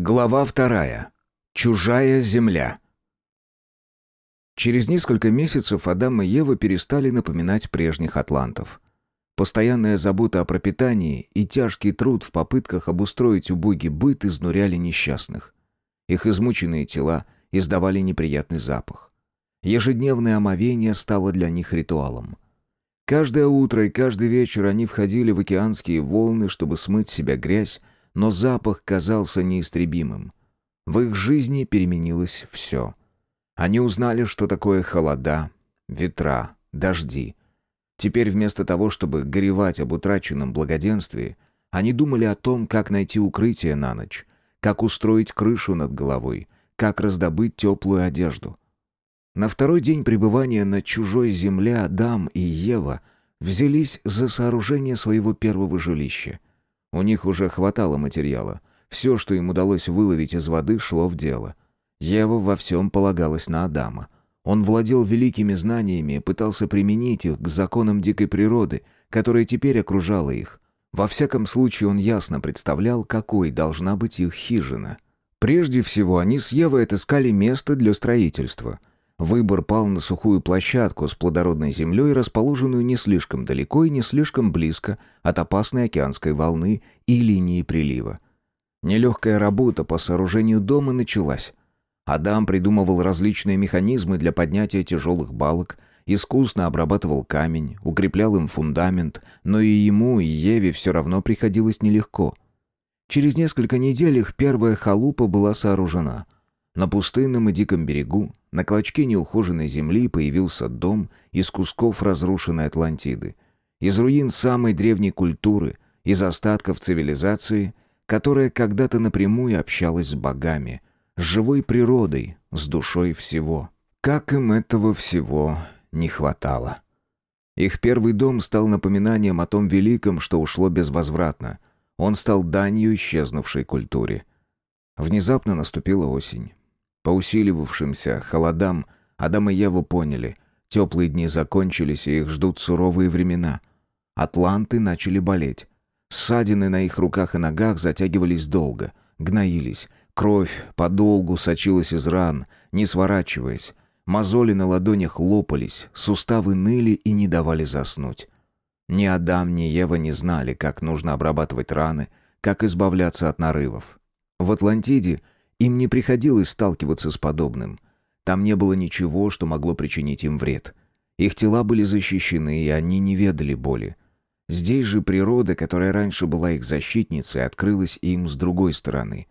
Глава вторая. Чужая земля. Через несколько месяцев Адам и Ева перестали напоминать прежних атлантов. Постоянная забота о пропитании и тяжкий труд в попытках обустроить убогий быт изнуряли несчастных. Их измученные тела издавали неприятный запах. Ежедневное омовение стало для них ритуалом. Каждое утро и каждый вечер они входили в океанские волны, чтобы смыть с себя грязь, но запах казался неистребимым. В их жизни переменилось все. Они узнали, что такое холода, ветра, дожди. Теперь вместо того, чтобы горевать об утраченном благоденствии, они думали о том, как найти укрытие на ночь, как устроить крышу над головой, как раздобыть теплую одежду. На второй день пребывания на чужой земле Адам и Ева взялись за сооружение своего первого жилища — у них уже хватало материала. Все, что им удалось выловить из воды, шло в дело. Ева во всем полагалась на Адама. Он владел великими знаниями и пытался применить их к законам дикой природы, которая теперь окружала их. Во всяком случае, он ясно представлял, какой должна быть их хижина. Прежде всего, они с Евой отыскали место для строительства. Выбор пал на сухую площадку с плодородной землей, расположенную не слишком далеко и не слишком близко от опасной океанской волны и линии прилива. Нелегкая работа по сооружению дома началась. Адам придумывал различные механизмы для поднятия тяжелых балок, искусно обрабатывал камень, укреплял им фундамент, но и ему, и Еве все равно приходилось нелегко. Через несколько недель их первая халупа была сооружена — на пустынном и диком берегу, на клочке неухоженной земли появился дом из кусков разрушенной Атлантиды, из руин самой древней культуры, из остатков цивилизации, которая когда-то напрямую общалась с богами, с живой природой, с душой всего. Как им этого всего не хватало. Их первый дом стал напоминанием о том великом, что ушло безвозвратно. Он стал данью исчезнувшей культуре. Внезапно наступила осень. По усиливавшимся холодам Адам и Ева поняли, теплые дни закончились, и их ждут суровые времена. Атланты начали болеть. Ссадины на их руках и ногах затягивались долго, гноились. Кровь подолгу сочилась из ран, не сворачиваясь. Мозоли на ладонях лопались, суставы ныли и не давали заснуть. Ни Адам, ни Ева не знали, как нужно обрабатывать раны, как избавляться от нарывов. В Атлантиде им не приходилось сталкиваться с подобным. Там не было ничего, что могло причинить им вред. Их тела были защищены, и они не ведали боли. Здесь же природа, которая раньше была их защитницей, открылась им с другой стороны.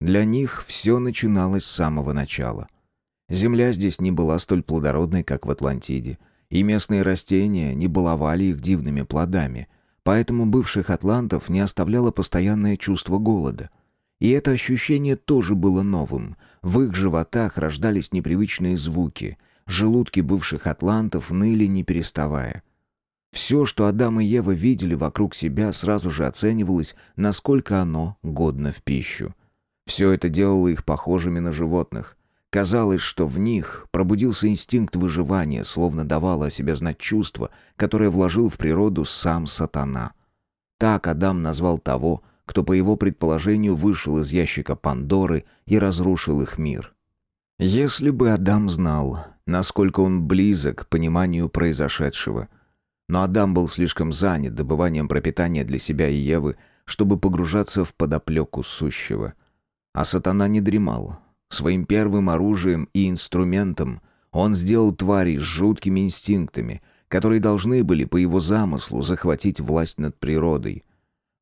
Для них все начиналось с самого начала. Земля здесь не была столь плодородной, как в Атлантиде, и местные растения не баловали их дивными плодами, поэтому бывших атлантов не оставляло постоянное чувство голода — и это ощущение тоже было новым. В их животах рождались непривычные звуки. Желудки бывших атлантов ныли не переставая. Все, что Адам и Ева видели вокруг себя, сразу же оценивалось, насколько оно годно в пищу. Все это делало их похожими на животных. Казалось, что в них пробудился инстинкт выживания, словно давало о себе знать чувство, которое вложил в природу сам сатана. Так Адам назвал того, кто, по его предположению, вышел из ящика Пандоры и разрушил их мир. Если бы Адам знал, насколько он близок к пониманию произошедшего. Но Адам был слишком занят добыванием пропитания для себя и Евы, чтобы погружаться в подоплеку сущего. А сатана не дремал. Своим первым оружием и инструментом он сделал твари с жуткими инстинктами, которые должны были, по его замыслу, захватить власть над природой —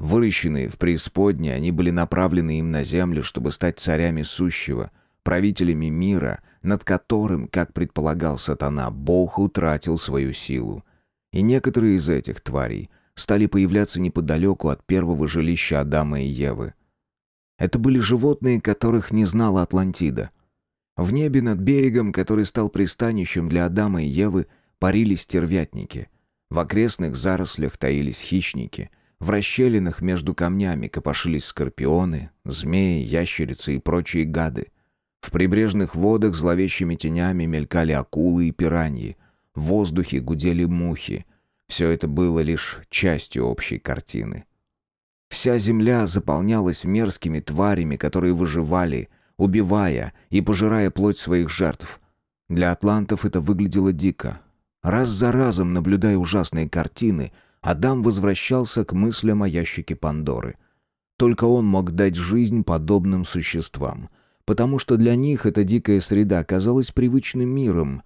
Выращенные в преисподней, они были направлены им на землю, чтобы стать царями сущего, правителями мира, над которым, как предполагал сатана, Бог утратил свою силу. И некоторые из этих тварей стали появляться неподалеку от первого жилища Адама и Евы. Это были животные, которых не знала Атлантида. В небе над берегом, который стал пристанищем для Адама и Евы, парили стервятники. В окрестных зарослях таились хищники — в расщелинах между камнями копошились скорпионы, змеи, ящерицы и прочие гады. В прибрежных водах зловещими тенями мелькали акулы и пираньи. В воздухе гудели мухи. Все это было лишь частью общей картины. Вся земля заполнялась мерзкими тварями, которые выживали, убивая и пожирая плоть своих жертв. Для атлантов это выглядело дико. Раз за разом, наблюдая ужасные картины, Адам возвращался к мыслям о ящике Пандоры. Только он мог дать жизнь подобным существам, потому что для них эта дикая среда казалась привычным миром.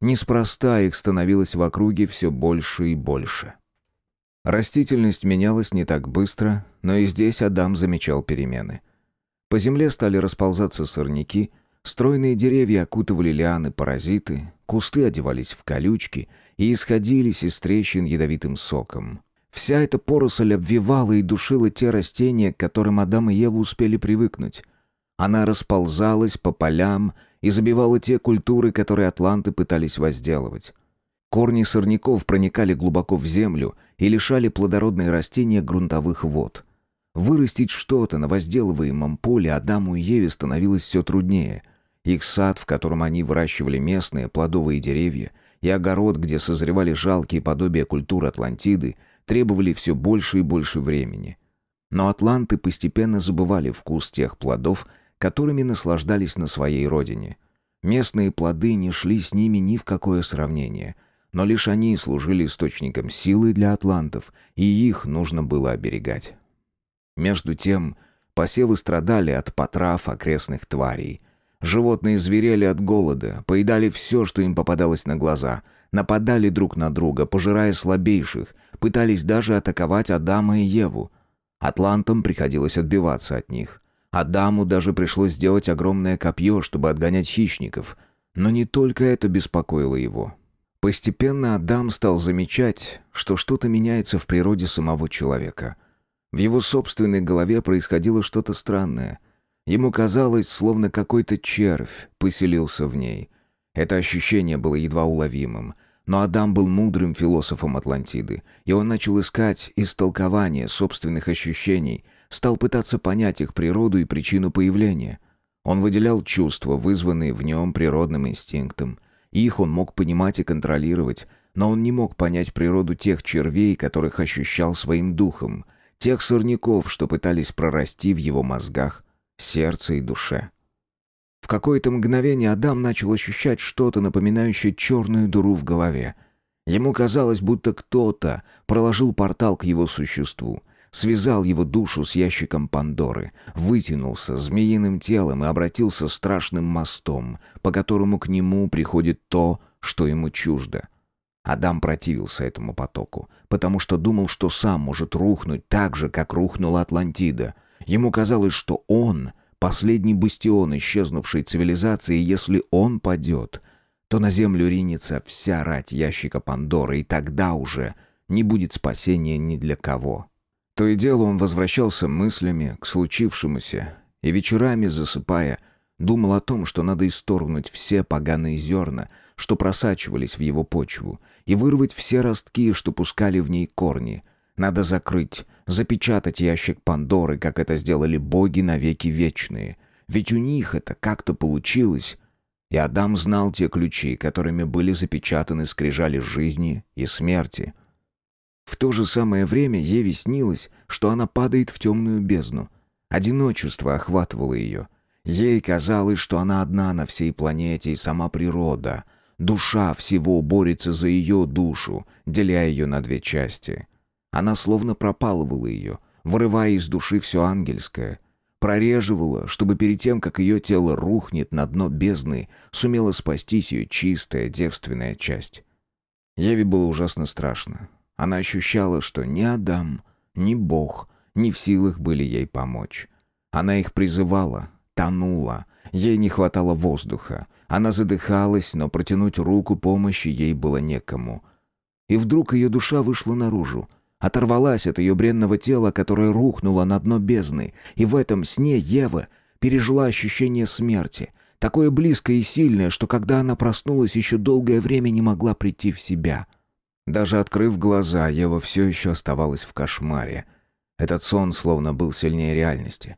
Неспроста их становилось в округе все больше и больше. Растительность менялась не так быстро, но и здесь Адам замечал перемены. По земле стали расползаться сорняки, стройные деревья окутывали лианы-паразиты, кусты одевались в колючки и исходились из трещин ядовитым соком. Вся эта поросль обвивала и душила те растения, к которым Адам и Ева успели привыкнуть. Она расползалась по полям и забивала те культуры, которые атланты пытались возделывать. Корни сорняков проникали глубоко в землю и лишали плодородные растения грунтовых вод. Вырастить что-то на возделываемом поле Адаму и Еве становилось все труднее. Их сад, в котором они выращивали местные плодовые деревья, и огород, где созревали жалкие подобия культур Атлантиды, требовали все больше и больше времени. Но атланты постепенно забывали вкус тех плодов, которыми наслаждались на своей родине. Местные плоды не шли с ними ни в какое сравнение – но лишь они служили источником силы для атлантов, и их нужно было оберегать. Между тем, посевы страдали от потрав окрестных тварей. Животные зверели от голода, поедали все, что им попадалось на глаза, нападали друг на друга, пожирая слабейших, пытались даже атаковать Адама и Еву. Атлантам приходилось отбиваться от них. Адаму даже пришлось сделать огромное копье, чтобы отгонять хищников. Но не только это беспокоило его. Постепенно Адам стал замечать, что что-то меняется в природе самого человека. В его собственной голове происходило что-то странное. Ему казалось, словно какой-то червь поселился в ней. Это ощущение было едва уловимым. Но Адам был мудрым философом Атлантиды, и он начал искать истолкование собственных ощущений, стал пытаться понять их природу и причину появления. Он выделял чувства, вызванные в нем природным инстинктом – их он мог понимать и контролировать, но он не мог понять природу тех червей, которых ощущал своим духом, тех сорняков, что пытались прорасти в его мозгах, сердце и душе. В какое-то мгновение Адам начал ощущать что-то, напоминающее черную дыру в голове. Ему казалось, будто кто-то проложил портал к его существу, связал его душу с ящиком Пандоры, вытянулся змеиным телом и обратился страшным мостом, по которому к нему приходит то, что ему чуждо. Адам противился этому потоку, потому что думал, что сам может рухнуть так же, как рухнула Атлантида. Ему казалось, что он — последний бастион исчезнувшей цивилизации, и если он падет, то на землю ринется вся рать ящика Пандоры, и тогда уже не будет спасения ни для кого. То и дело он возвращался мыслями к случившемуся и вечерами, засыпая, думал о том, что надо исторгнуть все поганые зерна, что просачивались в его почву, и вырвать все ростки, что пускали в ней корни. Надо закрыть, запечатать ящик Пандоры, как это сделали боги навеки вечные. Ведь у них это как-то получилось. И Адам знал те ключи, которыми были запечатаны скрижали жизни и смерти — в то же самое время Еве снилось, что она падает в темную бездну. Одиночество охватывало ее. Ей казалось, что она одна на всей планете и сама природа. Душа всего борется за ее душу, деля ее на две части. Она словно пропалывала ее, вырывая из души все ангельское. Прореживала, чтобы перед тем, как ее тело рухнет на дно бездны, сумела спастись ее чистая девственная часть. Еве было ужасно страшно. Она ощущала, что ни Адам, ни Бог не в силах были ей помочь. Она их призывала, тонула, ей не хватало воздуха. Она задыхалась, но протянуть руку помощи ей было некому. И вдруг ее душа вышла наружу, оторвалась от ее бренного тела, которое рухнуло на дно бездны, и в этом сне Ева пережила ощущение смерти, такое близкое и сильное, что когда она проснулась, еще долгое время не могла прийти в себя — даже открыв глаза, Ева все еще оставалась в кошмаре. Этот сон словно был сильнее реальности.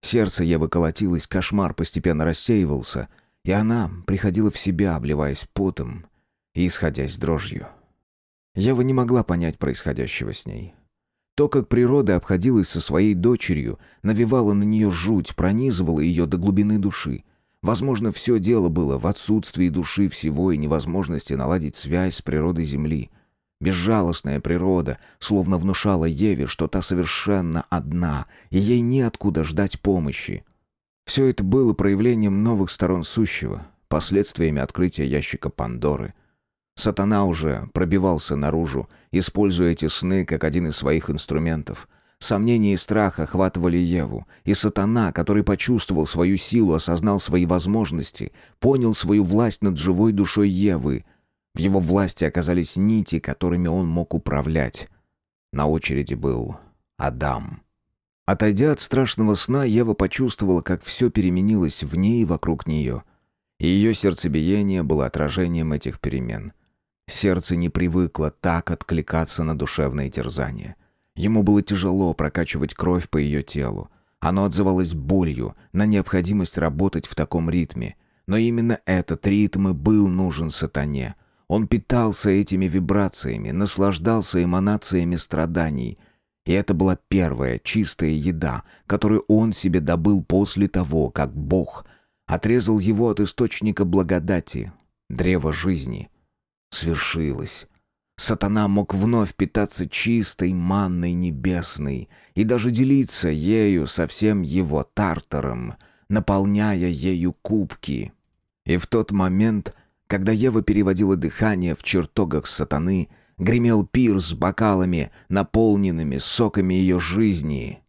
Сердце Евы колотилось, кошмар постепенно рассеивался, и она приходила в себя, обливаясь потом и исходясь дрожью. Ева не могла понять происходящего с ней. То, как природа обходилась со своей дочерью, навевало на нее жуть, пронизывало ее до глубины души. Возможно, все дело было в отсутствии души всего и невозможности наладить связь с природой Земли. Безжалостная природа словно внушала Еве, что та совершенно одна, и ей неоткуда ждать помощи. Все это было проявлением новых сторон сущего, последствиями открытия ящика Пандоры — Сатана уже пробивался наружу, используя эти сны как один из своих инструментов. Сомнения и страх охватывали Еву, и сатана, который почувствовал свою силу, осознал свои возможности, понял свою власть над живой душой Евы. В его власти оказались нити, которыми он мог управлять. На очереди был Адам. Отойдя от страшного сна, Ева почувствовала, как все переменилось в ней и вокруг нее. И ее сердцебиение было отражением этих перемен — Сердце не привыкло так откликаться на душевные терзания. Ему было тяжело прокачивать кровь по ее телу. Оно отзывалось болью на необходимость работать в таком ритме. Но именно этот ритм и был нужен сатане. Он питался этими вибрациями, наслаждался эманациями страданий. И это была первая чистая еда, которую он себе добыл после того, как Бог отрезал его от источника благодати, древа жизни — свершилось. Сатана мог вновь питаться чистой манной небесной и даже делиться ею со всем его тартаром, наполняя ею кубки. И в тот момент, когда Ева переводила дыхание в чертогах сатаны, гремел пир с бокалами, наполненными соками ее жизни.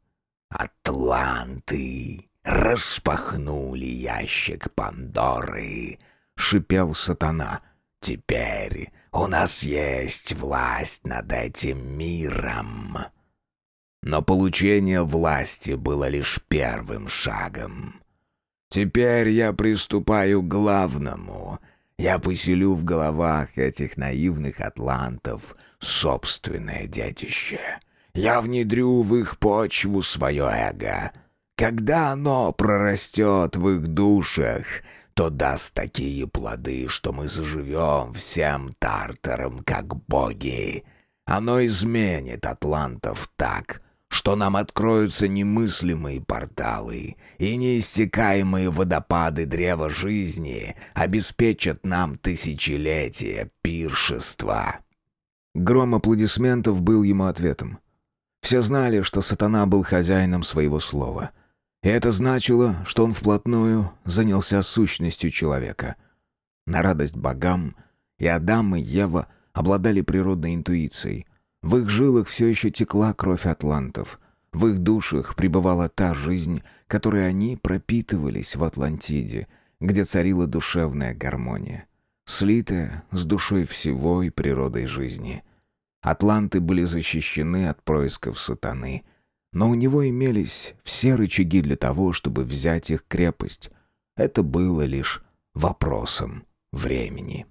«Атланты распахнули ящик Пандоры», — шипел сатана — Теперь у нас есть власть над этим миром. Но получение власти было лишь первым шагом. Теперь я приступаю к главному. Я поселю в головах этих наивных атлантов собственное детище. Я внедрю в их почву свое эго. Когда оно прорастет в их душах, то даст такие плоды, что мы заживем всем Тартаром, как боги. Оно изменит атлантов так, что нам откроются немыслимые порталы, и неиссякаемые водопады древа жизни обеспечат нам тысячелетия пиршества». Гром аплодисментов был ему ответом. Все знали, что сатана был хозяином своего слова — это значило, что он вплотную занялся сущностью человека. На радость богам и Адам, и Ева обладали природной интуицией. В их жилах все еще текла кровь атлантов. В их душах пребывала та жизнь, которой они пропитывались в Атлантиде, где царила душевная гармония, слитая с душой всего и природой жизни. Атланты были защищены от происков сатаны — но у него имелись все рычаги для того, чтобы взять их крепость. Это было лишь вопросом времени.